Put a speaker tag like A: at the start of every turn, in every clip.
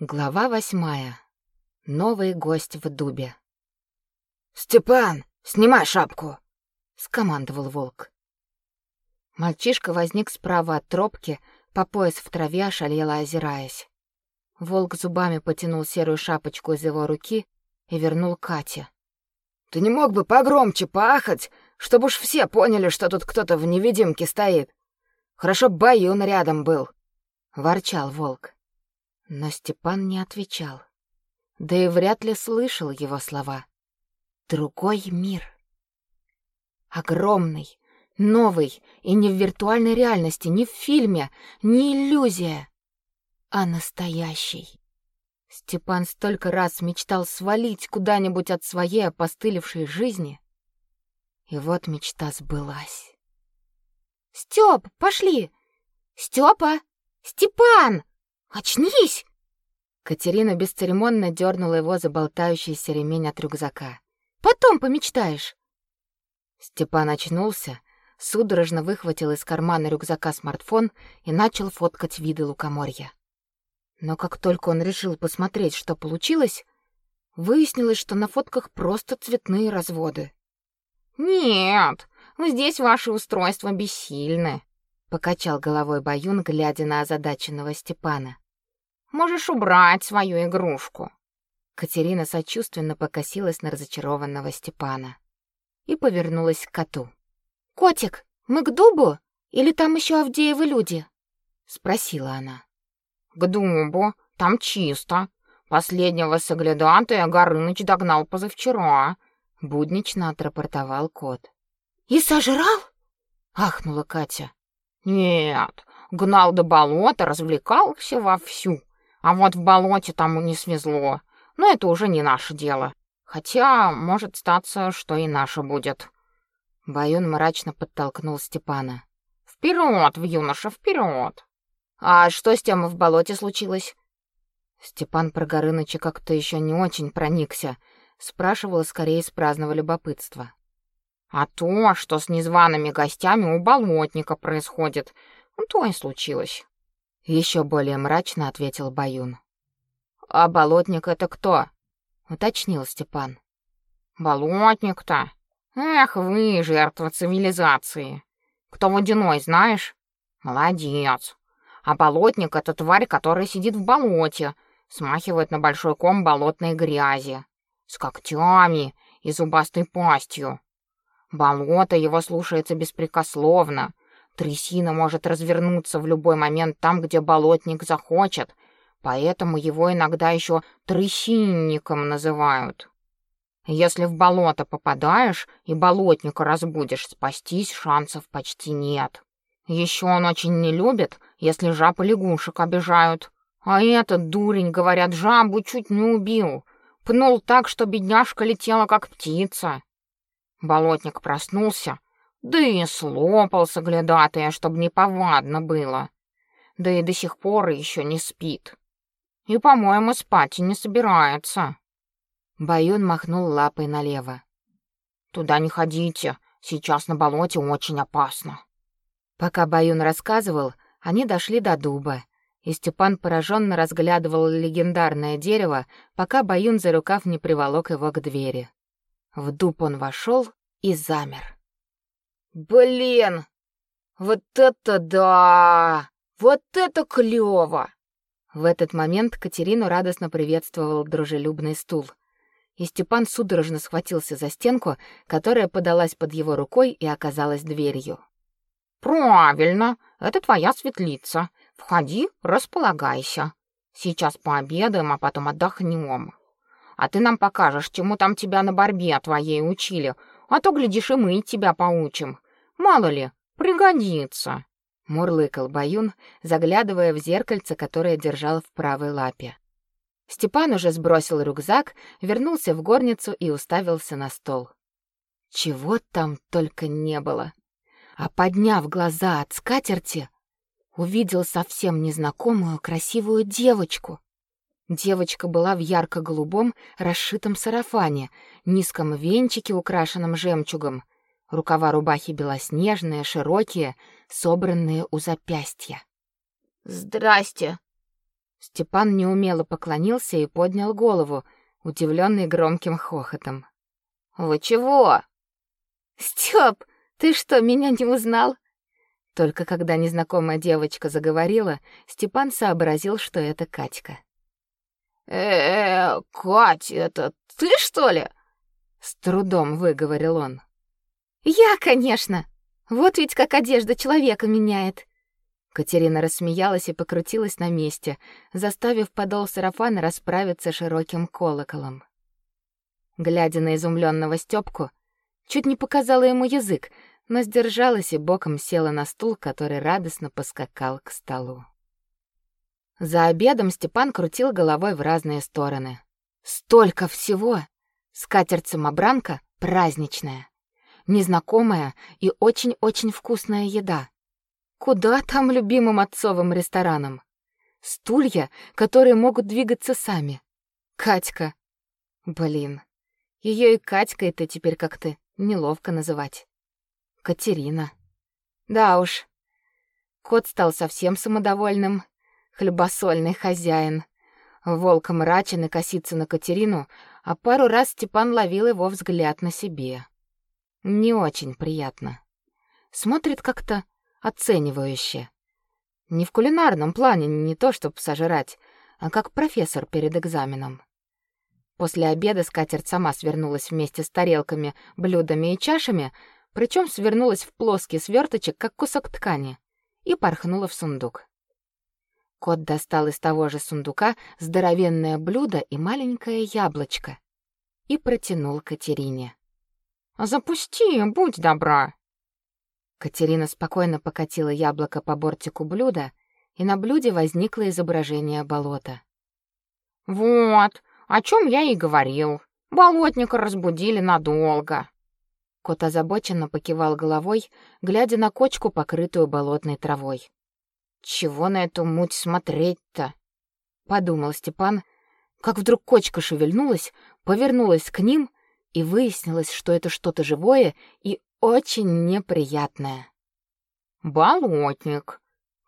A: Глава восьмая. Новый гость в дубе.
B: «Степан, снимай шапку!»
A: — скомандовал волк. Мальчишка возник справа от тропки, по пояс в траве, ошалело озираясь. Волк зубами потянул серую шапочку из его руки и вернул Кате.
B: «Ты не мог бы погромче поахать, чтобы уж все поняли, что тут кто-то в невидимке стоит? Хорошо Баюн рядом был!»
A: — ворчал волк. Но Степан не отвечал. Да и вряд ли слышал его слова. Другой мир. Огромный, новый и не в виртуальной реальности, не в фильме, не иллюзия, а настоящий. Степан столько раз мечтал свалить куда-нибудь от своей опостылевшей жизни. И вот мечта сбылась. «Стёп, пошли! Стёпа! Степан!» Очнись!» Катерина бесцеремонно дернула его за болтающийся ремень от рюкзака. «Потом помечтаешь!» Степан очнулся, судорожно выхватил из кармана рюкзака смартфон и начал фоткать виды лукоморья. Но как только он решил посмотреть, что получилось, выяснилось, что на фотках просто цветные разводы.
C: «Нет, здесь ваши устройства бессильны», — покачал головой Баюн, глядя на озадаченного Степана. Можешь убрать свою игрушку.
A: Катерина сочувственно покосилась на разочарованного Степана и повернулась к коту. Котик, мы к дубу или там еще Авдеевы люди? спросила она.
C: К дубу, там чисто. Последнего соглядатая Горыныч догнал позавчера, буднично отрапортовал кот.
A: И сожрал? ахнула Катя.
C: Нет, гнал до болота, развлекался вовсю. А вот в болоте тому не свезло. Но это уже не наше дело. Хотя, может статься, что и наше будет.
A: Баюн мрачно подтолкнул Степана.
C: Вперед, в юноша, вперед!
A: А что с тем в болоте случилось? Степан про Горыныча как-то еще не очень проникся, спрашивал скорее из праздного любопытства.
C: А то, что с незваными гостями у болотника происходит, то и случилось.
A: Еще более мрачно ответил Баюн.
C: А болотник это кто?
A: уточнил Степан.
C: Болотник-то. Эх, вы, жертва цивилизации. Кто водяной, знаешь? Молодец. А болотник это тварь, которая сидит в болоте, смахивает на большой ком болотной грязи, с когтями и зубастой пастью. Болото его слушается беспрекословно, Трясина может развернуться в любой момент там, где болотник захочет, поэтому его иногда еще трясинником называют. Если в болото попадаешь и болотника разбудишь, спастись шансов почти нет. Еще он очень не любит, если жаб и лягушек обижают. А этот дурень, говорят, жабу чуть не убил. Пнул так, что бедняжка летела как птица. Болотник проснулся, да и слопался глядатая, чтобы не повадно было. Да и до сих пор еще не спит. И, по-моему, спать и не собирается.
A: Баюн махнул лапой налево.
C: Туда не ходите, сейчас на болоте очень опасно.
A: Пока Баюн рассказывал, они дошли до дуба, и Степан пораженно разглядывал легендарное дерево, пока Баюн за рукав не приволок его к двери. В дуб он вошел и замер.
B: Блин! Вот это да! Вот это клёво!
A: В этот момент Катерину радостно приветствовал дружелюбный стул. И Степан судорожно схватился за стенку, которая подалась под его рукой и оказалась дверью.
C: Правильно, это твоя светлица. Входи, располагайся. Сейчас пообедаем, а потом отдохнем. А ты нам покажешь, чему там тебя на борьбе твоей учили, а то глядишь и мы тебя поучим. Мало ли, пригодится.
A: Мурлыкал Баюн, заглядывая в зеркальце, которое держал в правой лапе. Степан уже сбросил рюкзак, вернулся в горницу и уставился на стол. Чего там только не было. А подняв глаза от скатерти, увидел совсем незнакомую красивую девочку. Девочка была в ярко-голубом расшитом сарафане, низком венчике, украшенном жемчугом, Рукава рубахи белоснежные, широкие, собранные у запястья.
B: «Здрасте!»
A: Степан неумело поклонился и поднял голову, удивленный громким хохотом.
C: «Вы чего?»
A: «Стёп, ты что, меня не узнал?» Только когда незнакомая девочка заговорила, Степан сообразил, что это Катька.
B: «Э-э, Кать, это ты, что ли?»
A: С трудом выговорил он. «Я, конечно! Вот ведь как одежда человека меняет!» Катерина рассмеялась и покрутилась на месте, заставив подол сарафана расправиться широким колоколом. Глядя на изумленного Стёпку, чуть не показала ему язык, но сдержалась и боком села на стул, который радостно поскакал к столу. За обедом Степан крутил головой в разные стороны. Столько всего! Скатерть-самобранка праздничная, незнакомая и очень-очень вкусная еда. Куда там любимым отцовым ресторанам? Стулья, которые могут двигаться сами. Катька. Блин. Ее и Катькой-то теперь как-то неловко называть. Катерина. Да уж. Кот стал совсем самодовольным, хлебосольный хозяин. Волк мрачен и косится на Катерину, а пару раз Степан ловил его взгляд на себе. Не очень приятно. Смотрит как-то оценивающе. Не в кулинарном плане, не то чтобы сожрать, а как профессор перед экзаменом. После обеда скатерть сама свернулась вместе с тарелками, блюдами и чашами, причем свернулась в плоский сверточек, как кусок ткани, и порхнула в сундук. Кот достал из того же сундука здоровенное блюдо и маленькое яблочко и протянул Катерине.
C: «Запусти, будь добра!»
A: Катерина спокойно покатила яблоко по бортику блюда, и на блюде возникло изображение болота.
C: «Вот, о чем я и говорил. Болотника разбудили надолго».
A: Кот озабоченно покивал головой, глядя на кочку, покрытую болотной травой.
C: Чего на эту муть смотреть-то?
A: подумал Степан, как вдруг кочка шевельнулась, повернулась к ним, и выяснилось, что это что-то живое и очень неприятное.
C: Болотник,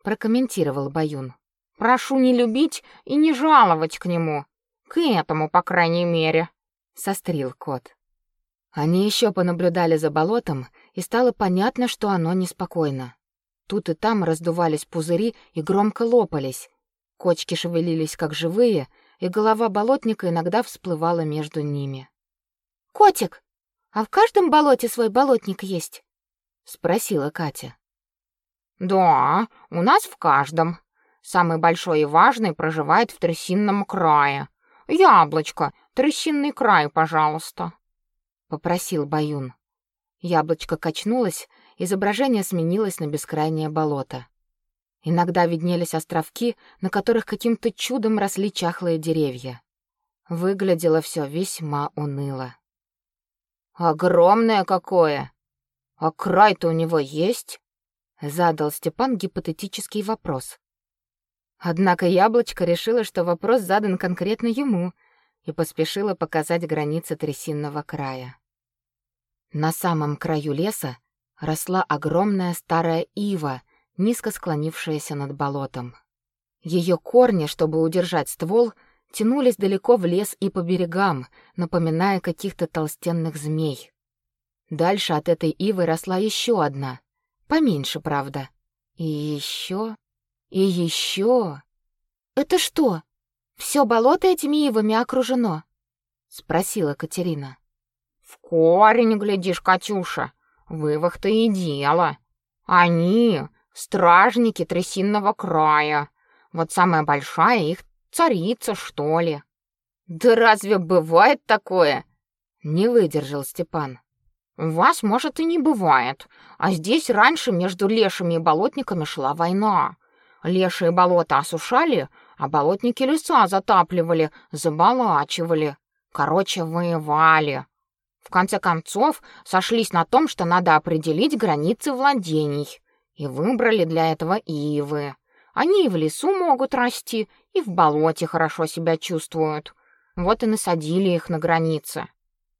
A: прокомментировал Баюн.
C: Прошу не любить и не жаловать к нему. К этому, по крайней мере,
A: сострил кот. Они еще понаблюдали за болотом, и стало понятно, что оно неспокойно. Тут и там раздувались пузыри и громко лопались. Кочки шевелились как живые, и голова болотника иногда всплывала между ними. «Котик, а в каждом болоте свой болотник есть?» — спросила Катя.
C: «Да, у нас в каждом. Самый большой и важный проживает в Трясинном крае. Яблочко, Трясинный край, пожалуйста», —
A: попросил Баюн. Яблочко качнулось, изображение сменилось на бескрайнее болото. Иногда виднелись островки, на которых каким-то чудом росли чахлые деревья. Выглядело все весьма уныло.
C: «Огромное какое! А край-то у него есть?»
A: — задал Степан гипотетический вопрос. Однако яблочко решило, что вопрос задан конкретно ему, и поспешило показать границы трясинного края. На самом краю леса росла огромная старая ива, низко склонившаяся над болотом. Ее корни, чтобы удержать ствол, тянулись далеко в лес и по берегам, напоминая каких-то толстенных змей. Дальше от этой ивы росла еще одна, поменьше, правда. И еще, и еще. Это что? Все болото этими ивами окружено? спросила Катерина.
C: В корень глядишь, Катюша. Вывах-то и дело. Они — стражники трясинного края. Вот самая большая их царица, что ли.
B: Да разве бывает такое?
A: Не выдержал Степан.
C: У вас, может, и не бывает. А здесь раньше между лешими и болотниками шла война. Лешие болота осушали, а болотники леса затапливали, заболачивали. Короче, воевали. В конце концов, сошлись на том, что надо определить границы владений, и выбрали для этого ивы. Они и в лесу могут расти, и в болоте хорошо себя чувствуют. Вот и насадили их на границе.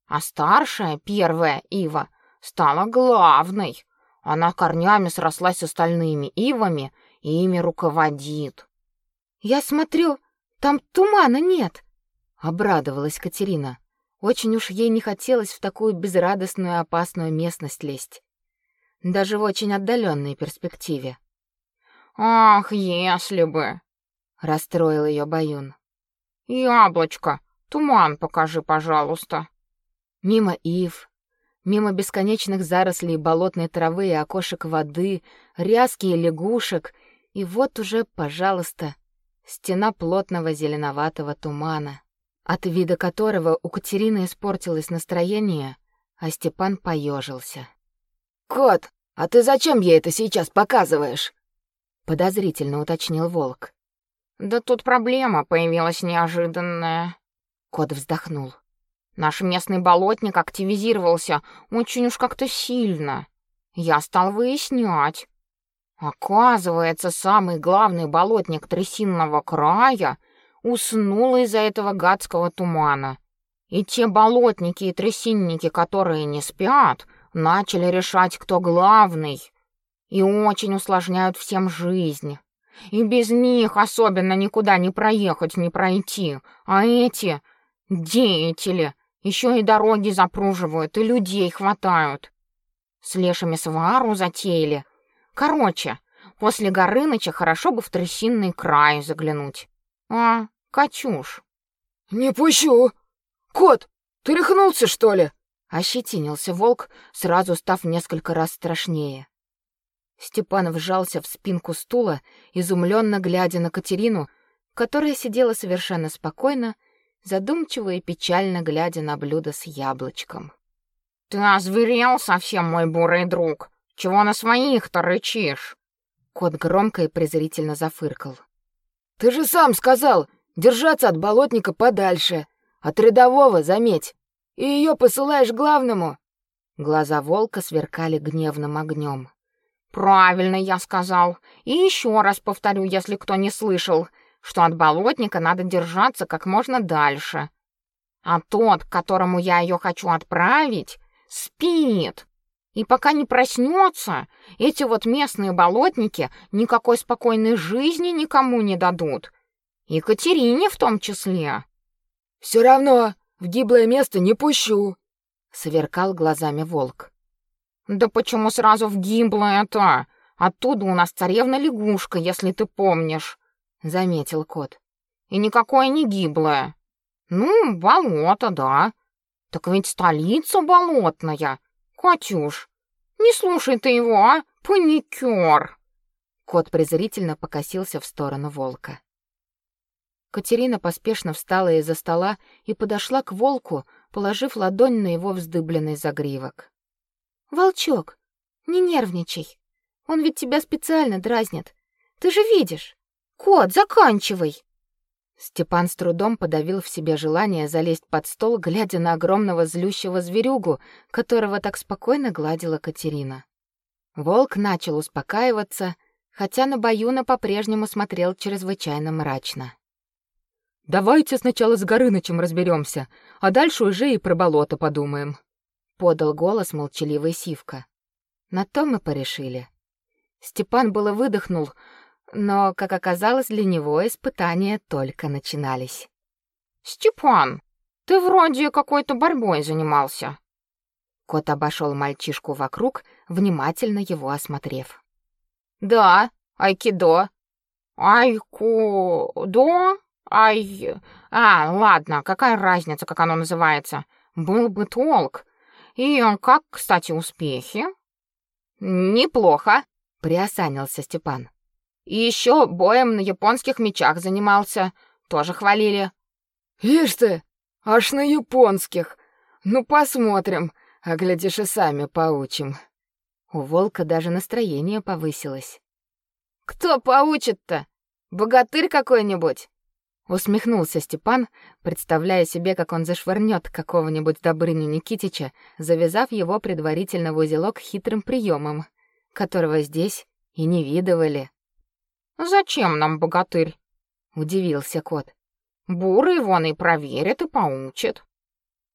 C: А старшая, первая ива, стала главной. Она корнями срослась с остальными ивами и ими руководит.
A: Я смотрю, Там тумана нет!» Обрадовалась Катерина. Очень уж ей не хотелось в такую безрадостную опасную местность лезть. Даже в очень отдаленной перспективе.
C: «Ах, если бы!»
A: — расстроил ее Баюн.
C: «Яблочко, туман покажи, пожалуйста».
A: Мимо ив, мимо бесконечных зарослей болотной травы и окошек воды, ряски и лягушек, и вот уже, пожалуйста, стена плотного зеленоватого тумана, от вида которого у Катерины испортилось настроение, а Степан поежился.
B: «Кот, а ты зачем ей это сейчас показываешь?»
A: подозрительно уточнил волк.
C: Да тут проблема появилась неожиданная.
A: Кот вздохнул.
C: Наш местный болотник активизировался очень уж как-то сильно. Я стал выяснять. Оказывается, самый главный болотник трясинного края уснул из-за этого гадского тумана. И те болотники и трясинники, которые не спят, начали решать, кто главный и очень усложняют всем жизнь. И без них особенно никуда не проехать, не пройти. А эти деятели еще и дороги запруживают, и людей хватают. С лешими свару затеяли. Короче, после Горыныча хорошо бы в трясинный край заглянуть. А, Катюш?
B: Не пущу. Кот, ты рехнулся, что ли?
A: Ощетинился волк, сразу став несколько раз страшнее. Степан вжался в спинку стула, изумленно глядя на Катерину, которая сидела совершенно спокойно, задумчиво и печально глядя на блюдо с яблочком.
C: Ты озверел совсем, мой бурый друг. Чего на своих-то рычишь?
A: Кот громко и презрительно зафыркал.
B: Ты же сам сказал держаться от болотника подальше, от рядового, заметь. И ее посылаешь главному.
A: Глаза волка сверкали гневным огнем.
C: Правильно я сказал. И еще раз повторю, если кто не слышал, что от болотника надо держаться как можно дальше. А тот, к которому я ее хочу отправить, спит. И пока не проснется, эти вот местные болотники никакой спокойной жизни никому не дадут. Екатерине в том числе.
B: Все равно в гиблое место не пущу,
A: сверкал глазами волк.
C: Да почему сразу в гимблое-то? Оттуда у нас царевна лягушка, если ты помнишь, заметил кот. И никакое не гиблое. Ну, болото, да. Так ведь столица болотная. Катюш, не слушай ты его, а? Паникер.
A: Кот презрительно покосился в сторону волка. Катерина поспешно встала из-за стола и подошла к волку, положив ладонь на его вздыбленный загривок. Волчок, не нервничай. Он ведь тебя специально дразнит. Ты же видишь. Кот, заканчивай. Степан с трудом подавил в себе желание залезть под стол, глядя на огромного злющего зверюгу, которого так спокойно гладила Катерина. Волк начал успокаиваться, хотя на Баюна по-прежнему смотрел чрезвычайно мрачно.
D: Давайте сначала с Горынычем разберемся, а дальше уже и про болото подумаем
A: подал голос молчаливый Сивка. На то мы порешили. Степан было выдохнул, но, как оказалось, для него испытания только начинались.
C: Степан, ты вроде какой-то борьбой занимался.
A: Кот обошел мальчишку вокруг, внимательно его осмотрев.
C: Да, айкидо. Айкудо? Ай... А, ладно, какая разница, как оно называется? Был бы толк. И как, кстати, успехи? Неплохо, приосанился Степан. И еще боем на японских мечах занимался, тоже хвалили.
B: Ишь ты, аж на японских. Ну посмотрим, а глядишь и сами поучим.
A: У волка даже настроение повысилось.
C: Кто поучит-то? Богатырь какой-нибудь?
A: Усмехнулся Степан, представляя себе, как он зашвырнет какого-нибудь Добрыню Никитича, завязав его предварительно в узелок хитрым приемом, которого здесь и не видывали.
C: «Зачем нам богатырь?»
A: — удивился кот.
C: «Бурый вон и проверит, и поучит».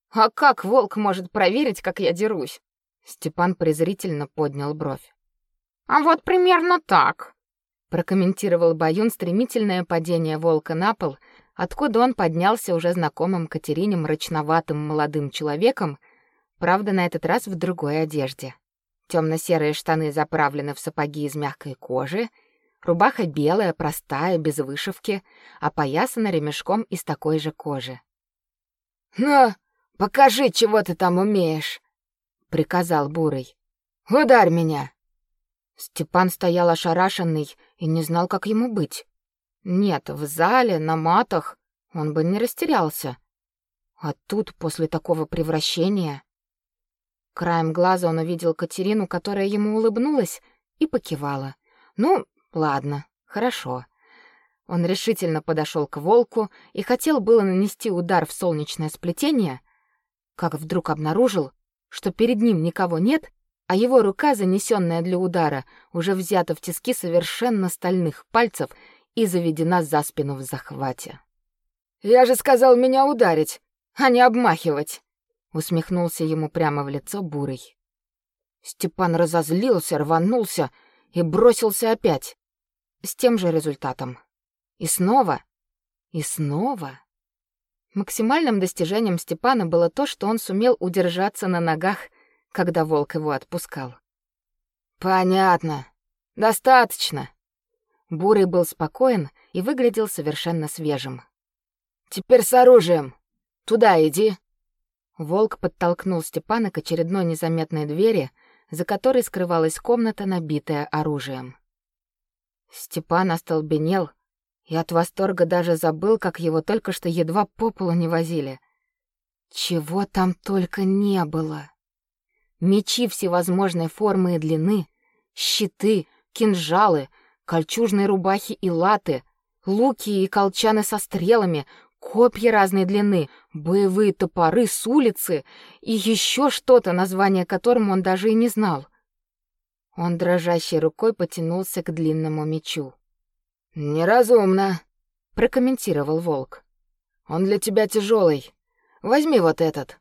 A: «А как волк может проверить, как я дерусь?» Степан презрительно поднял бровь.
C: «А вот примерно так»,
A: прокомментировал Баюн стремительное падение волка на пол, откуда он поднялся уже знакомым Катерине мрачноватым молодым человеком, правда, на этот раз в другой одежде. Темно-серые штаны заправлены в сапоги из мягкой кожи, рубаха белая, простая, без вышивки, опоясана ремешком из такой же кожи.
B: «Ну, покажи, чего ты там умеешь», — приказал Бурый. «Ударь меня!»
A: Степан стоял ошарашенный и не знал, как ему быть. Нет, в зале, на матах он бы не растерялся. А тут, после такого превращения... Краем глаза он увидел Катерину, которая ему улыбнулась и покивала. Ну, ладно, хорошо. Он решительно подошел к волку и хотел было нанести удар в солнечное сплетение, как вдруг обнаружил, что перед ним никого нет, а его рука, занесенная для удара, уже взята в тиски совершенно стальных пальцев и заведена за спину в захвате.
B: «Я же сказал меня ударить, а не обмахивать!»
A: усмехнулся ему прямо в лицо Бурый. Степан разозлился, рванулся и бросился опять. С тем же результатом. И снова, и снова. Максимальным достижением Степана было то, что он сумел удержаться на ногах, когда волк его отпускал.
B: Понятно. Достаточно.
A: Бурый был спокоен и выглядел совершенно свежим.
B: Теперь с оружием. Туда иди.
A: Волк подтолкнул Степана к очередной незаметной двери, за которой скрывалась комната, набитая оружием. Степан остолбенел и от восторга даже забыл, как его только что едва по полу не возили. Чего там только не было. Мечи всевозможной формы и длины, щиты, кинжалы, кольчужные рубахи и латы, луки и колчаны со стрелами, копья разной длины, боевые топоры с улицы и еще что-то, название которому он даже и не знал. Он дрожащей рукой потянулся к длинному мечу.
B: «Неразумно», —
A: прокомментировал волк.
B: «Он для тебя тяжелый. Возьми вот этот».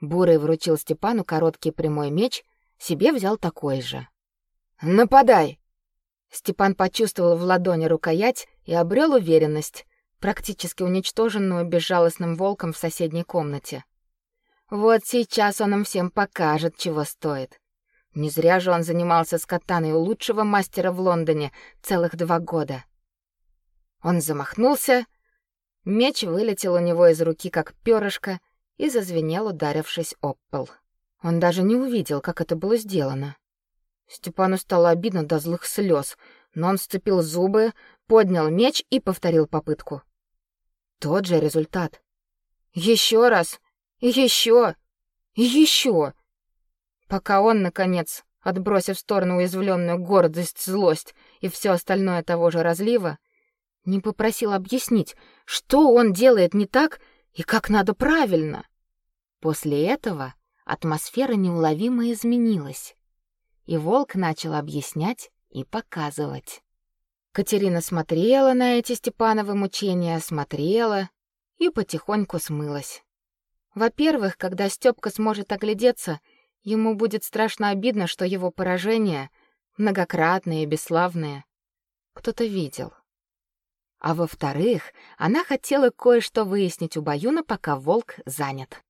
A: Бурый вручил Степану короткий прямой меч, себе взял такой же.
B: «Нападай!»
A: Степан почувствовал в ладони рукоять и обрел уверенность, практически уничтоженную безжалостным волком в соседней комнате. Вот сейчас он им всем покажет, чего стоит. Не зря же он занимался с катаной у лучшего мастера в Лондоне целых два года. Он замахнулся, меч вылетел у него из руки как перышко и зазвенел, ударившись об пол. Он даже не увидел, как это было сделано. Степану стало обидно до злых слез, но он сцепил зубы, поднял меч и повторил попытку. Тот же результат. Еще раз, и еще, еще. Пока он, наконец, отбросив в сторону уязвленную гордость, злость и все остальное того же разлива, не попросил объяснить, что он делает не так и как надо правильно. После этого атмосфера неуловимо изменилась, и волк начал объяснять и показывать. Катерина смотрела на эти Степановы мучения, смотрела и потихоньку смылась. Во-первых, когда Стёпка сможет оглядеться, ему будет страшно обидно, что его поражения, многократные и бесславные, кто-то видел. А во-вторых, она хотела кое-что выяснить у Баюна, пока волк занят.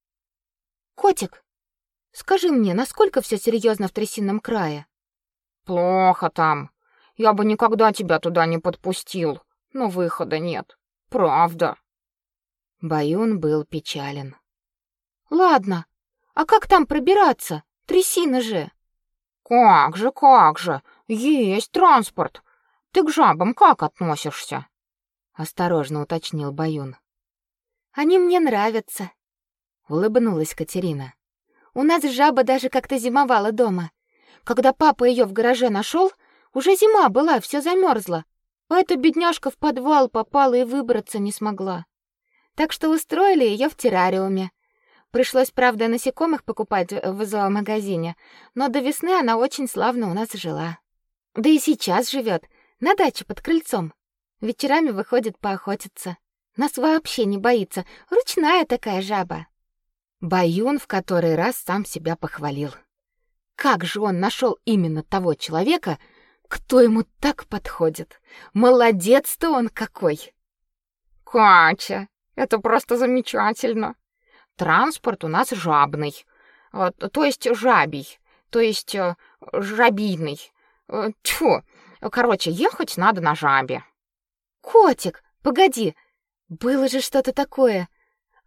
A: «Котик, скажи мне, насколько все серьезно в Трясинном крае?»
C: «Плохо там. Я бы никогда тебя туда не подпустил, но выхода нет. Правда».
A: Баюн был печален.
D: «Ладно, а как там пробираться? Трясина же!»
C: «Как же, как же! Есть транспорт! Ты к жабам как относишься?»
A: Осторожно уточнил Баюн.
D: Они мне нравятся,
A: улыбнулась Катерина.
D: У нас жаба даже как-то зимовала дома. Когда папа ее в гараже нашел, уже зима была, все замерзло. А эта бедняжка в подвал попала и выбраться не смогла. Так что устроили ее в террариуме. Пришлось, правда, насекомых покупать в зоомагазине, но до весны она очень славно у нас жила. Да и сейчас живет на даче под крыльцом. Вечерами выходит поохотиться. Нас вообще не боится. Ручная такая жаба.
A: Баюн в который раз сам себя похвалил. Как же он нашел именно того человека, кто ему так подходит. Молодец-то он какой.
C: Катя, это просто замечательно. Транспорт у нас жабный. Э, то есть жабий, то есть э, жабийный. Э, тьфу. Короче, ехать надо на жабе.
D: Котик, погоди. Было же что-то такое.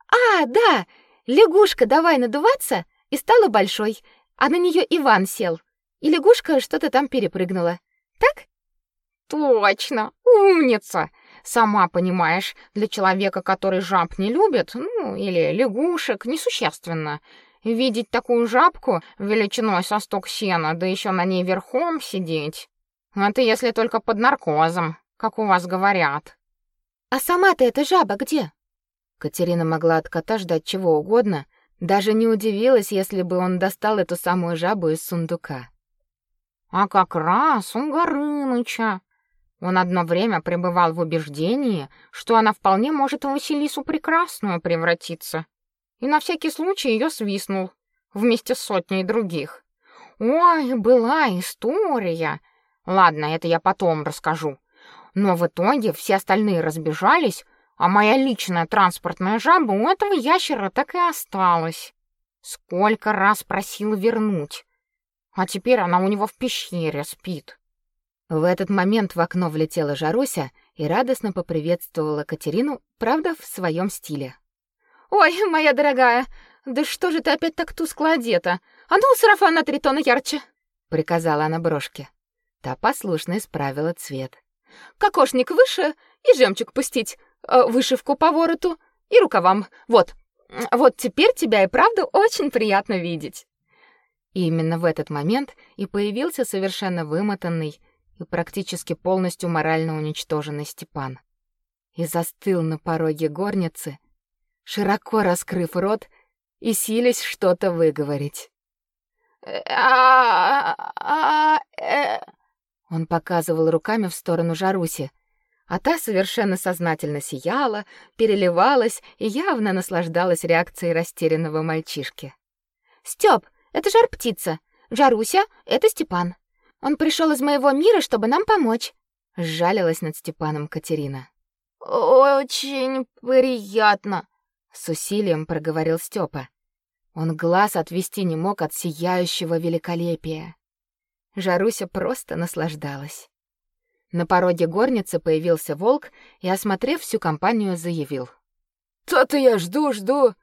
D: А, да, лягушка давай надуваться и стала большой, а на нее Иван сел. И лягушка что-то там перепрыгнула. Так?
C: Точно. Умница. Сама понимаешь, для человека, который жаб не любит, ну, или лягушек, несущественно. Видеть такую жабку величиной со сток сена, да еще на ней верхом сидеть. Это если только под наркозом, как у вас говорят.
D: А сама-то эта жаба где?
A: Катерина могла от кота ждать чего угодно, даже не удивилась, если бы он достал эту самую жабу из сундука.
C: А как раз у Горыныча. Он одно время пребывал в убеждении, что она вполне может в Василису Прекрасную превратиться, и на всякий случай ее свистнул вместе с сотней других. Ой, была история. Ладно, это я потом расскажу. Но в итоге все остальные разбежались, а моя личная транспортная жаба у этого ящера так и осталась. Сколько раз просил вернуть. А теперь она у него в пещере спит.
A: В этот момент в окно влетела Жаруся и радостно поприветствовала Катерину, правда, в своем стиле.
D: Ой, моя дорогая, да что же ты опять так тускло одета? А ну, сарафан на три тона ярче,
A: приказала она брошке. Та послушно исправила цвет.
D: Кокошник выше и жемчуг пустить, э, вышивку по вороту и рукавам. Вот. Вот теперь тебя и правда очень приятно видеть.
A: И именно в этот момент и появился совершенно вымотанный и практически полностью морально уничтоженный Степан. И застыл на пороге горницы, широко раскрыв рот и силясь что-то выговорить. Он показывал руками в сторону Жаруси, а та совершенно сознательно сияла, переливалась и явно наслаждалась реакцией растерянного мальчишки.
D: «Стёп, это жар-птица. Жаруся — это Степан. Он пришел из моего мира, чтобы нам помочь», — сжалилась над Степаном Катерина.
B: «Очень приятно»,
A: с усилием проговорил Степа. Он глаз отвести не мог от сияющего великолепия. Жаруся просто наслаждалась. На пороге горницы появился волк и, осмотрев всю компанию, заявил:
B: "То-то я жду, жду,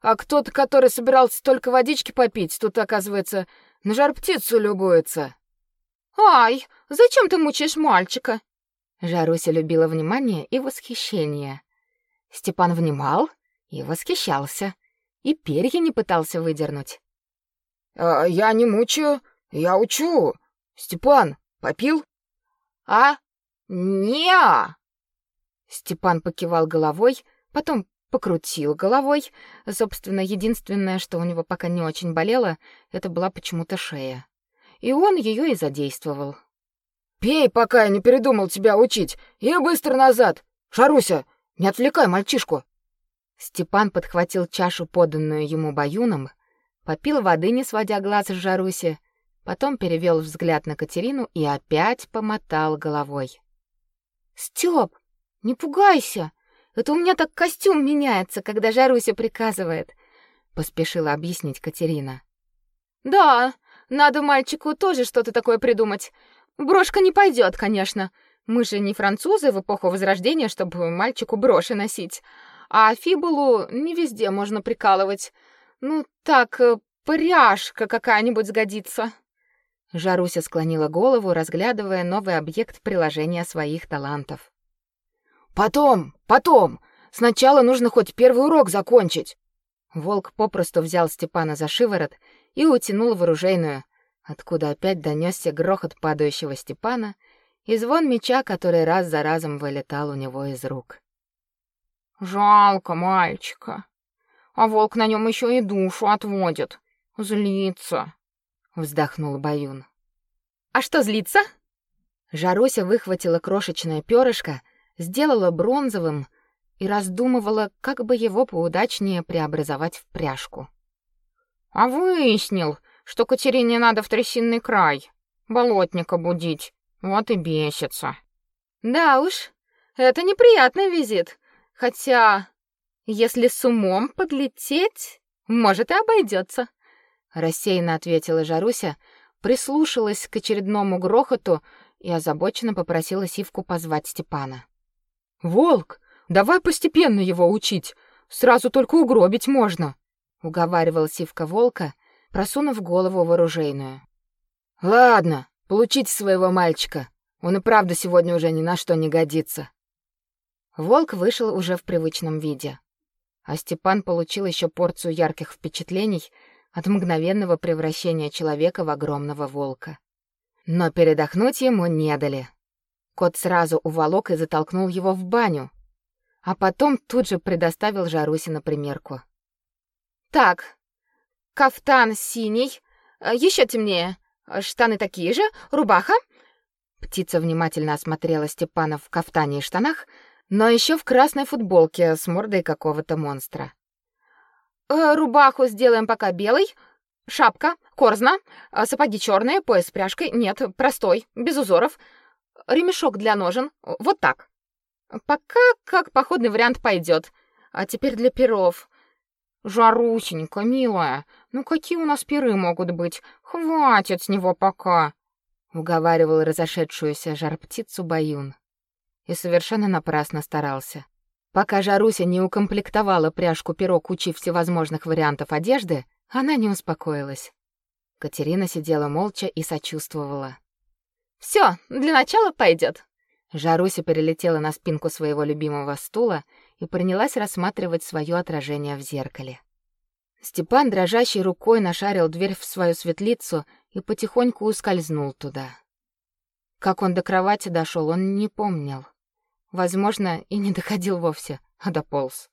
B: а кто-то, который собирался только водички попить, тут, оказывается, на жар-птицу любуется".
D: "Ай, зачем ты мучаешь мальчика?"
A: Жаруся любила внимание и восхищение. Степан внимал и восхищался, и перья не пытался выдернуть.
B: А, я не мучаю, я учу. Степан, попил? А? Не.
A: Степан покивал головой, потом покрутил головой. Собственно, единственное, что у него пока не очень болело, это была почему-то шея. И он ее и задействовал.
B: Пей, пока я не передумал тебя учить, и быстро назад. Шаруся, не отвлекай мальчишку.
A: Степан подхватил чашу, поданную ему баюном, попил воды, не сводя глаз с Жаруси, потом перевел взгляд на Катерину и опять помотал головой.
D: «Стёп, не пугайся! Это у меня так костюм меняется, когда Жаруся приказывает», — поспешила объяснить Катерина. «Да, надо мальчику тоже что-то такое придумать. Брошка не пойдет, конечно. Мы же не французы в эпоху Возрождения, чтобы мальчику броши носить. А фибулу не везде можно прикалывать. Ну, так, э, пряжка какая-нибудь сгодится.
A: Жаруся склонила голову, разглядывая новый объект приложения своих талантов.
B: Потом, потом. Сначала нужно хоть первый урок закончить.
A: Волк попросту взял Степана за шиворот и утянул в оружейную, откуда опять донесся грохот падающего Степана и звон меча, который раз за разом вылетал у него из рук.
C: Жалко мальчика. А волк на нем еще и душу отводит. Злится.
A: Вздохнул Баюн.
D: А что злится?
A: Жаруся выхватила крошечное перышко, сделала бронзовым и раздумывала, как бы его поудачнее преобразовать в пряжку.
C: А выяснил, что Катерине надо в трясинный край, болотника будить. Вот и бесится.
D: Да уж, это неприятный визит.
A: Хотя, если с умом подлететь, может и обойдется. Рассеянно ответила Жаруся, прислушалась к очередному грохоту и озабоченно попросила Сивку позвать Степана.
E: «Волк, давай постепенно его учить, сразу только угробить можно», — уговаривал
A: Сивка волка, просунув голову в оружейную.
B: «Ладно, получите своего мальчика, он и правда сегодня уже ни на что не годится».
A: Волк вышел уже в привычном виде. А Степан получил еще порцию ярких впечатлений от мгновенного превращения человека в огромного волка. Но передохнуть ему не дали. Кот сразу уволок и затолкнул его в баню, а потом тут же предоставил Жарусе на примерку. «Так, кафтан синий, э, еще темнее, штаны такие же, рубаха». Птица внимательно осмотрела Степана в кафтане и штанах, но еще в красной футболке с мордой какого-то монстра. Э, рубаху сделаем пока белой, шапка, корзна, э, сапоги черные, пояс с пряжкой, нет, простой, без узоров, ремешок для ножен, вот так. Пока как походный вариант пойдет. А теперь для перов. Жарусенька, милая, ну какие у нас перы могут быть? Хватит с него пока, уговаривал разошедшуюся жар-птицу Баюн. И совершенно напрасно старался. Пока Жаруся не укомплектовала пряжку перо кучей всевозможных вариантов одежды, она не успокоилась. Катерина сидела молча и сочувствовала. Все, для начала пойдет. Жаруся перелетела на спинку своего любимого стула и принялась рассматривать свое отражение в зеркале. Степан дрожащей рукой нашарил дверь в свою светлицу и потихоньку ускользнул туда. Как он до кровати дошел, он не помнил. Возможно, и не доходил вовсе, а дополз.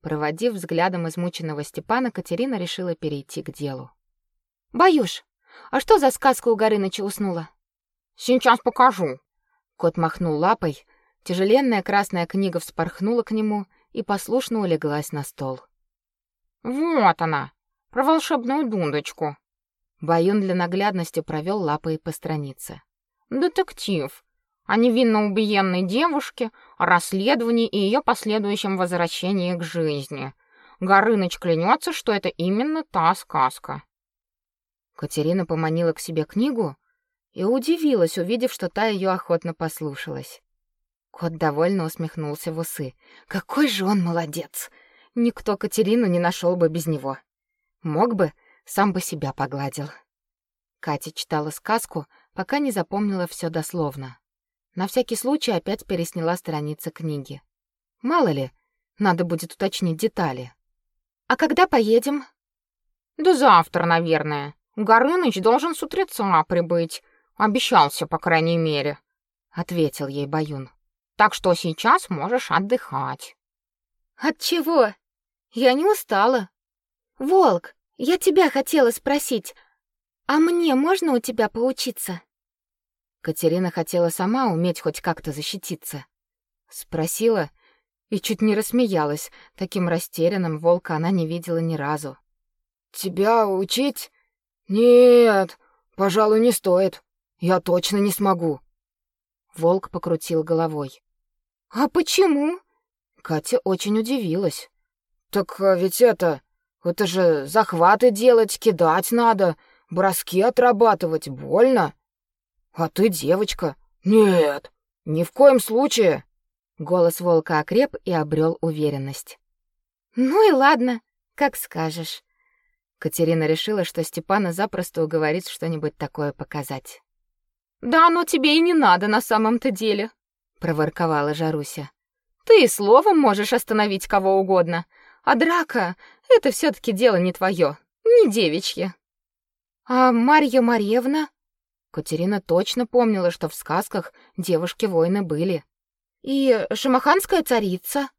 A: Проводив взглядом измученного Степана, Катерина решила перейти к делу. «Баюш, а что за сказка у Горыныча уснула?»
C: «Сейчас покажу».
A: Кот махнул лапой, тяжеленная красная книга вспорхнула к нему и послушно улеглась на стол.
C: «Вот она, про волшебную дундочку».
A: Баюн для наглядности провел лапой по странице.
C: «Детектив о невинно убиенной девушке, о расследовании и ее последующем возвращении к жизни. Горыныч клянется, что это именно та сказка.
A: Катерина поманила к себе книгу и удивилась, увидев, что та ее охотно послушалась. Кот довольно усмехнулся в усы. Какой же он молодец! Никто Катерину не нашел бы без него. Мог бы, сам бы себя погладил. Катя читала сказку, пока не запомнила все дословно. На всякий случай опять пересняла страницы книги. Мало ли, надо будет уточнить детали. А когда поедем?
C: Да завтра, наверное. Горыныч должен с утреца прибыть. Обещался, по крайней мере, ответил ей Баюн. Так что сейчас можешь отдыхать.
D: От чего? Я не устала. Волк, я тебя хотела спросить, а мне можно у тебя поучиться?
A: Катерина хотела сама уметь хоть как-то защититься. Спросила и чуть не рассмеялась. Таким растерянным волка она не видела ни разу.
B: «Тебя учить? Нет, пожалуй, не стоит. Я точно не смогу».
A: Волк покрутил головой.
D: «А почему?»
A: Катя очень удивилась.
B: «Так а ведь это... Это же захваты делать, кидать надо, броски отрабатывать, больно». А ты девочка? Нет, ни в коем случае.
A: Голос волка окреп и обрел уверенность.
D: Ну и ладно, как скажешь.
A: Катерина решила, что Степана запросто уговорит что-нибудь такое показать.
D: Да оно тебе и не надо на самом-то деле,
A: проворковала Жаруся.
D: Ты и словом можешь остановить кого угодно, а драка это все таки дело не твое, не девичье. А Марья Марьевна?
A: Катерина точно помнила, что в сказках девушки-воины были.
D: И шамаханская царица?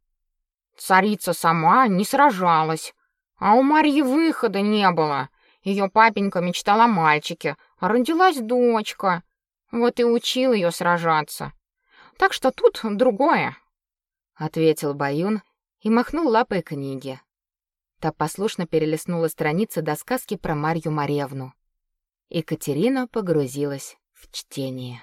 C: Царица сама не сражалась, а у Марьи выхода не было. Ее папенька мечтал о мальчике, а родилась дочка. Вот и учил ее сражаться. Так что тут другое,
A: ответил Баюн и махнул лапой книги. Та послушно перелистнула страницы до сказки про Марью Маревну. Екатерина погрузилась в чтение.